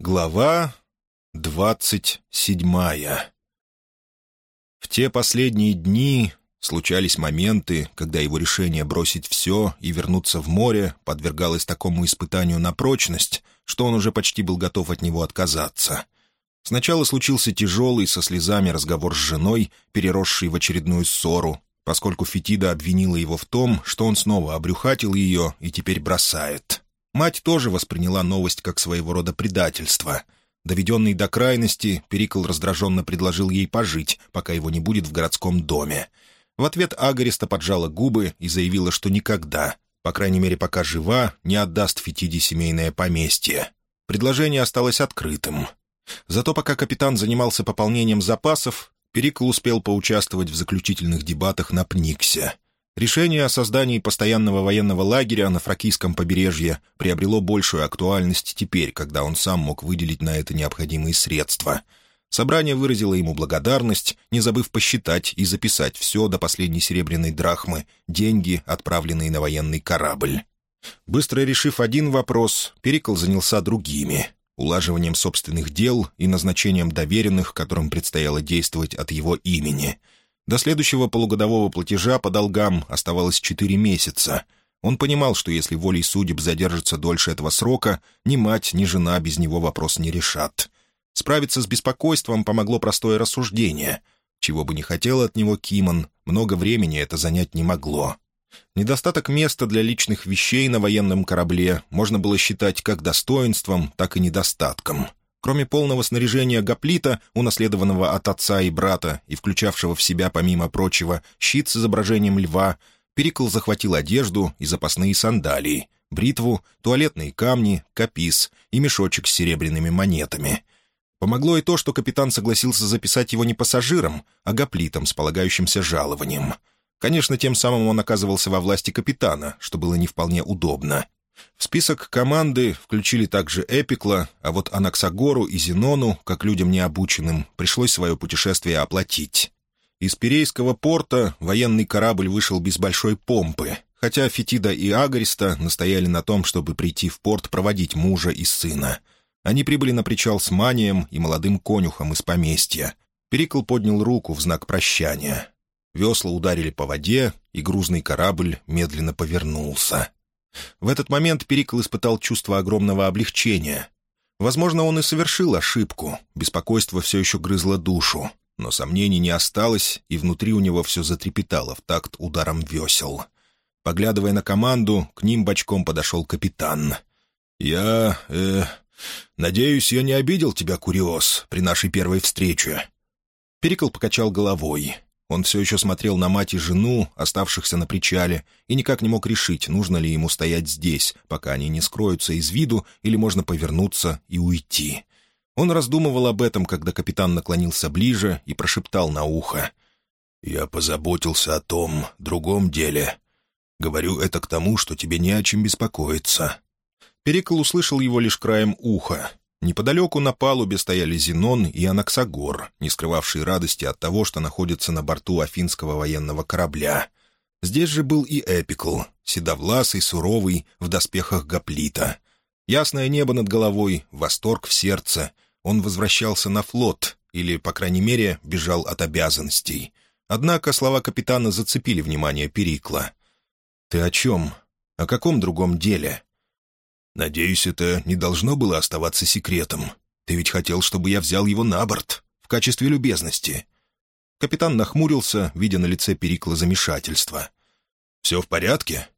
Глава двадцать седьмая В те последние дни случались моменты, когда его решение бросить все и вернуться в море подвергалось такому испытанию на прочность, что он уже почти был готов от него отказаться. Сначала случился тяжелый со слезами разговор с женой, переросший в очередную ссору, поскольку Фетида обвинила его в том, что он снова обрюхатил ее и теперь бросает — Мать тоже восприняла новость как своего рода предательство. Доведенный до крайности, Перикл раздраженно предложил ей пожить, пока его не будет в городском доме. В ответ Агариста поджала губы и заявила, что никогда, по крайней мере, пока жива, не отдаст Фетиде семейное поместье. Предложение осталось открытым. Зато пока капитан занимался пополнением запасов, Перикл успел поучаствовать в заключительных дебатах на Пниксе — Решение о создании постоянного военного лагеря на Фракийском побережье приобрело большую актуальность теперь, когда он сам мог выделить на это необходимые средства. Собрание выразило ему благодарность, не забыв посчитать и записать все до последней серебряной драхмы, деньги, отправленные на военный корабль. Быстро решив один вопрос, Перикл занялся другими — улаживанием собственных дел и назначением доверенных, которым предстояло действовать от его имени — до следующего полугодового платежа по долгам оставалось четыре месяца. Он понимал, что если волей судеб задержится дольше этого срока, ни мать, ни жена без него вопрос не решат. Справиться с беспокойством помогло простое рассуждение. Чего бы ни хотел от него Кимон, много времени это занять не могло. Недостаток места для личных вещей на военном корабле можно было считать как достоинством, так и недостатком. Кроме полного снаряжения гоплита, унаследованного от отца и брата и включавшего в себя, помимо прочего, щит с изображением льва, Перикл захватил одежду и запасные сандалии, бритву, туалетные камни, капис и мешочек с серебряными монетами. Помогло и то, что капитан согласился записать его не пассажиром, а гоплитом с полагающимся жалованием. Конечно, тем самым он оказывался во власти капитана, что было не вполне удобно, в список команды включили также Эпикла, а вот Анаксагору и Зенону, как людям необученным, пришлось свое путешествие оплатить. Из Пирейского порта военный корабль вышел без большой помпы, хотя Фетида и Агариста настояли на том, чтобы прийти в порт проводить мужа и сына. Они прибыли на причал с Манием и молодым конюхом из поместья. Перикл поднял руку в знак прощания. Весла ударили по воде, и грузный корабль медленно повернулся. В этот момент Перикл испытал чувство огромного облегчения. Возможно, он и совершил ошибку, беспокойство все еще грызло душу, но сомнений не осталось, и внутри у него все затрепетало в такт ударом весел. Поглядывая на команду, к ним бочком подошел капитан. «Я... э... надеюсь, я не обидел тебя, Куриос, при нашей первой встрече». Перикл покачал головой. Он все еще смотрел на мать и жену, оставшихся на причале, и никак не мог решить, нужно ли ему стоять здесь, пока они не скроются из виду, или можно повернуться и уйти. Он раздумывал об этом, когда капитан наклонился ближе и прошептал на ухо. «Я позаботился о том, другом деле. Говорю это к тому, что тебе не о чем беспокоиться». Перикл услышал его лишь краем уха, Неподалеку на палубе стояли Зенон и Анаксагор, не скрывавшие радости от того, что находятся на борту афинского военного корабля. Здесь же был и Эпикл, седовласый, суровый, в доспехах гоплита. Ясное небо над головой, восторг в сердце. Он возвращался на флот, или, по крайней мере, бежал от обязанностей. Однако слова капитана зацепили внимание Перикла. «Ты о чем? О каком другом деле?» «Надеюсь, это не должно было оставаться секретом. Ты ведь хотел, чтобы я взял его на борт, в качестве любезности». Капитан нахмурился, видя на лице Перикла замешательство. «Все в порядке?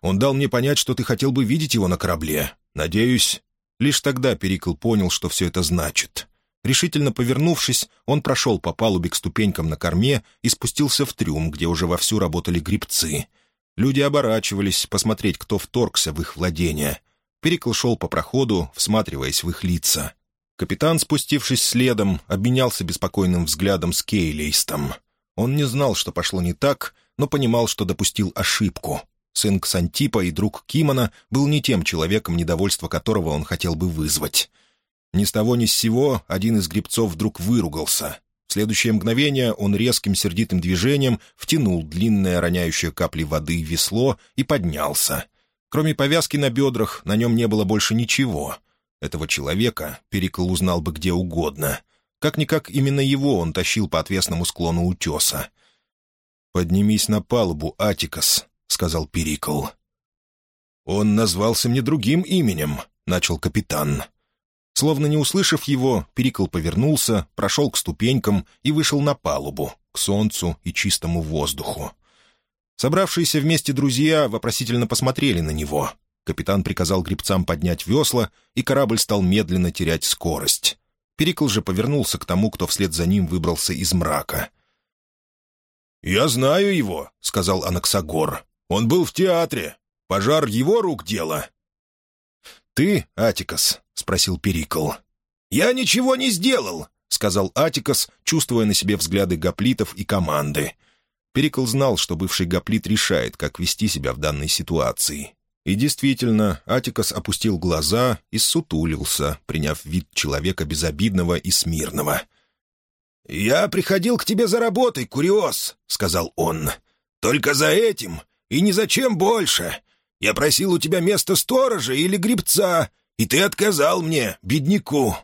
Он дал мне понять, что ты хотел бы видеть его на корабле. Надеюсь...» Лишь тогда Перикл понял, что все это значит. Решительно повернувшись, он прошел по палубе к ступенькам на корме и спустился в трюм, где уже вовсю работали грибцы. Люди оборачивались, посмотреть, кто вторгся в их владение. Перикл шел по проходу, всматриваясь в их лица. Капитан, спустившись следом, обменялся беспокойным взглядом с Кейлейстом. Он не знал, что пошло не так, но понимал, что допустил ошибку. Сын Ксантипа и друг Кимона был не тем человеком, недовольство которого он хотел бы вызвать. Ни с того ни с сего один из гребцов вдруг выругался. В следующее мгновение он резким сердитым движением втянул длинное роняющее капли воды весло и поднялся — Кроме повязки на бедрах, на нем не было больше ничего. Этого человека Перикл узнал бы где угодно. Как-никак именно его он тащил по отвесному склону утеса. «Поднимись на палубу, Атикас», — сказал Перикл. «Он назвался мне другим именем», — начал капитан. Словно не услышав его, Перикл повернулся, прошел к ступенькам и вышел на палубу, к солнцу и чистому воздуху. Собравшиеся вместе друзья вопросительно посмотрели на него. Капитан приказал гребцам поднять весла, и корабль стал медленно терять скорость. Перикл же повернулся к тому, кто вслед за ним выбрался из мрака. «Я знаю его», — сказал Анаксагор. «Он был в театре. Пожар его рук дело». «Ты, Атикас?» — спросил Перикл. «Я ничего не сделал», — сказал Атикас, чувствуя на себе взгляды гоплитов и команды. Перикл знал, что бывший гоплит решает, как вести себя в данной ситуации. И действительно, Атикас опустил глаза и сутулился, приняв вид человека безобидного и смирного. «Я приходил к тебе за работой, Куриос», — сказал он. «Только за этим и ни зачем больше. Я просил у тебя место сторожа или грибца, и ты отказал мне, бедняку».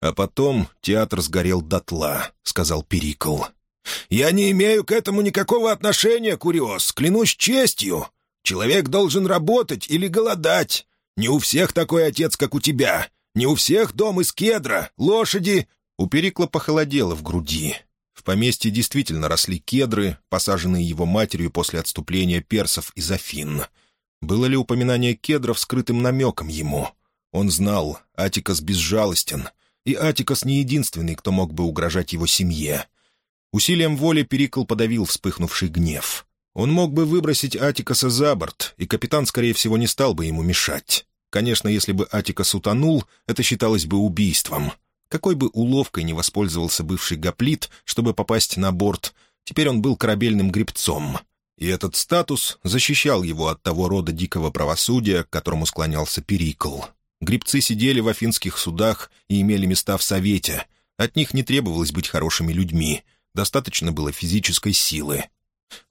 «А потом театр сгорел дотла», — сказал Перикл. «Я не имею к этому никакого отношения, Куриос, клянусь честью. Человек должен работать или голодать. Не у всех такой отец, как у тебя. Не у всех дом из кедра, лошади...» У Перикла похолодело в груди. В поместье действительно росли кедры, посаженные его матерью после отступления персов из Афин. Было ли упоминание кедров скрытым намеком ему? Он знал, Атикас безжалостен, и Атикас не единственный, кто мог бы угрожать его семье. Усилием воли Перикл подавил вспыхнувший гнев. Он мог бы выбросить Атикаса за борт, и капитан, скорее всего, не стал бы ему мешать. Конечно, если бы Атикас утонул, это считалось бы убийством. Какой бы уловкой не воспользовался бывший гоплит, чтобы попасть на борт, теперь он был корабельным гребцом. И этот статус защищал его от того рода дикого правосудия, к которому склонялся Перикл. Гребцы сидели в афинских судах и имели места в совете. От них не требовалось быть хорошими людьми — Достаточно было физической силы.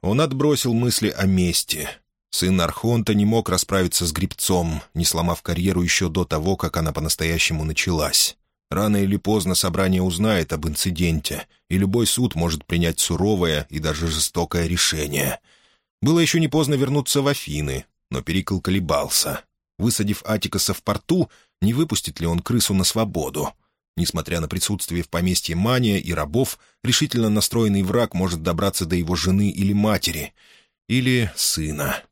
Он отбросил мысли о мести. Сын Архонта не мог расправиться с грибцом, не сломав карьеру еще до того, как она по-настоящему началась. Рано или поздно собрание узнает об инциденте, и любой суд может принять суровое и даже жестокое решение. Было еще не поздно вернуться в Афины, но Перикл колебался. Высадив Атикаса в порту, не выпустит ли он крысу на свободу? Несмотря на присутствие в поместье мания и рабов, решительно настроенный враг может добраться до его жены или матери, или сына.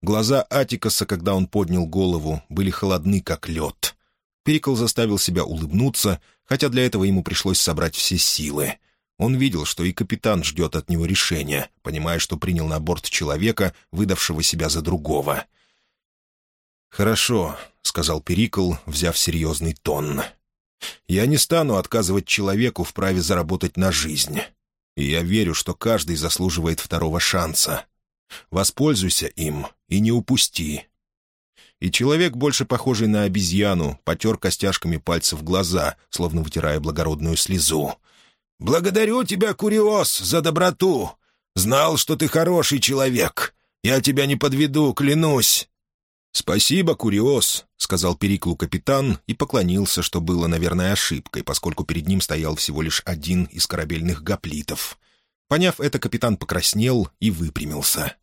Глаза Атикаса, когда он поднял голову, были холодны, как лед. Перикл заставил себя улыбнуться, хотя для этого ему пришлось собрать все силы. Он видел, что и капитан ждет от него решения, понимая, что принял на борт человека, выдавшего себя за другого. «Хорошо», — сказал Перикл, взяв серьезный тон. Я не стану отказывать человеку в праве заработать на жизнь. И я верю, что каждый заслуживает второго шанса. Воспользуйся им и не упусти». И человек, больше похожий на обезьяну, потер костяшками пальцев глаза, словно вытирая благородную слезу. «Благодарю тебя, Куриос, за доброту. Знал, что ты хороший человек. Я тебя не подведу, клянусь». «Спасибо, Куриос», — сказал Периклу капитан и поклонился, что было, наверное, ошибкой, поскольку перед ним стоял всего лишь один из корабельных гоплитов. Поняв это, капитан покраснел и выпрямился.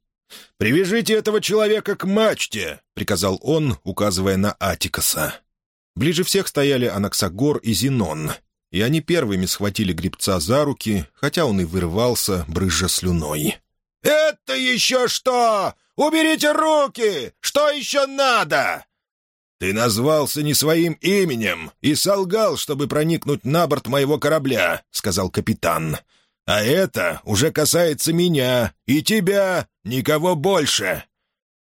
«Привяжите этого человека к мачте!» — приказал он, указывая на Атикаса. Ближе всех стояли Анаксагор и Зенон, и они первыми схватили гребца за руки, хотя он и вырывался, брызжа слюной. «Это еще что? Уберите руки! Что еще надо?» «Ты назвался не своим именем и солгал, чтобы проникнуть на борт моего корабля», — сказал капитан. «А это уже касается меня и тебя, никого больше».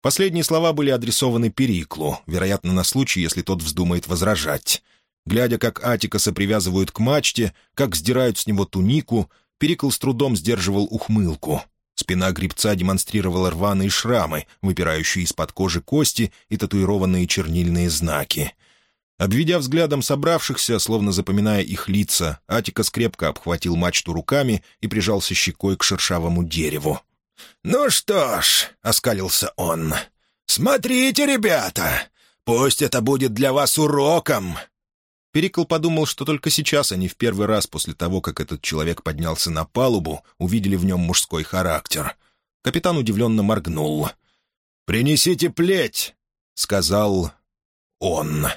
Последние слова были адресованы Периклу, вероятно, на случай, если тот вздумает возражать. Глядя, как Атикаса привязывают к мачте, как сдирают с него тунику, Перикл с трудом сдерживал ухмылку. Спина грибца демонстрировала рваные шрамы, выпирающие из-под кожи кости и татуированные чернильные знаки. Обведя взглядом собравшихся, словно запоминая их лица, Атика скрепко обхватил мачту руками и прижался щекой к шершавому дереву. «Ну что ж», — оскалился он, — «смотрите, ребята, Пусть это будет для вас уроком!» Перикл подумал, что только сейчас они в первый раз после того, как этот человек поднялся на палубу, увидели в нем мужской характер. Капитан удивленно моргнул. «Принесите плеть!» — сказал он.